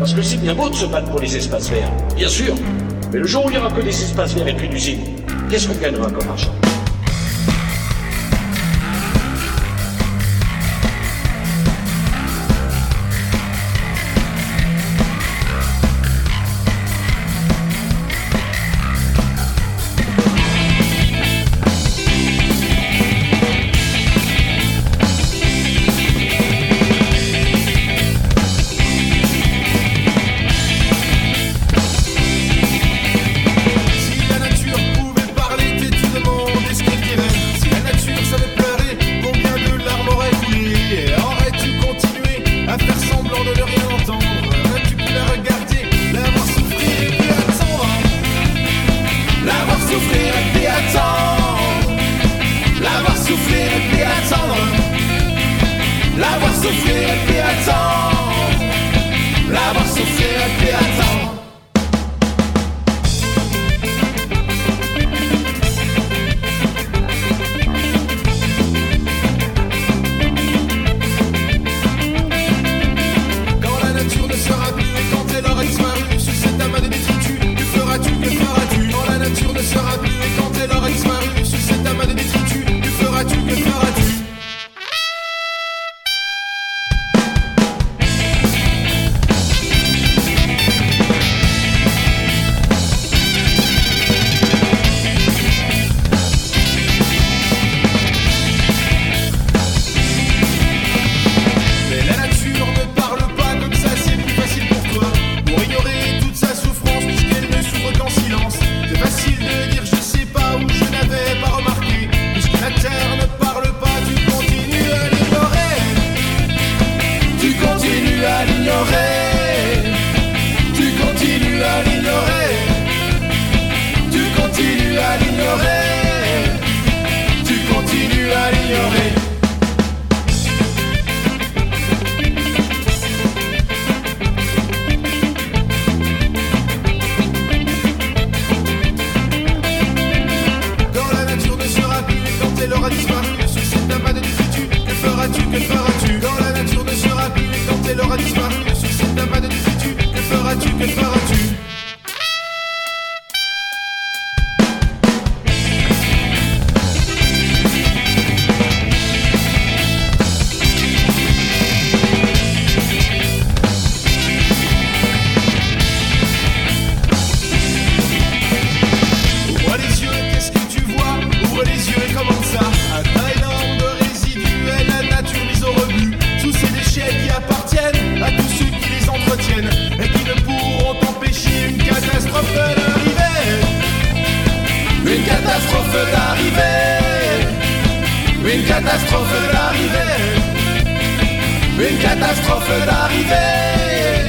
Parce que c'est bien beau de se battre pour les espaces verts, bien sûr. Mais le jour où il n'y aura que des espaces verts et plus d'usines, qu'est-ce qu'on gagnera comme argent? so viel wie ein tauschen. continues à l'ignorer. Tu continues à l'ignorer. Tu continues à l'ignorer. Tu continues à l'ignorer. Quand la nature ne sera plus, quand elle aura disparu, sous cet amas de que feras-tu, que feras-tu? Dans la? Une catastrophe d'arrivée. Une catastrophe d'arrivée.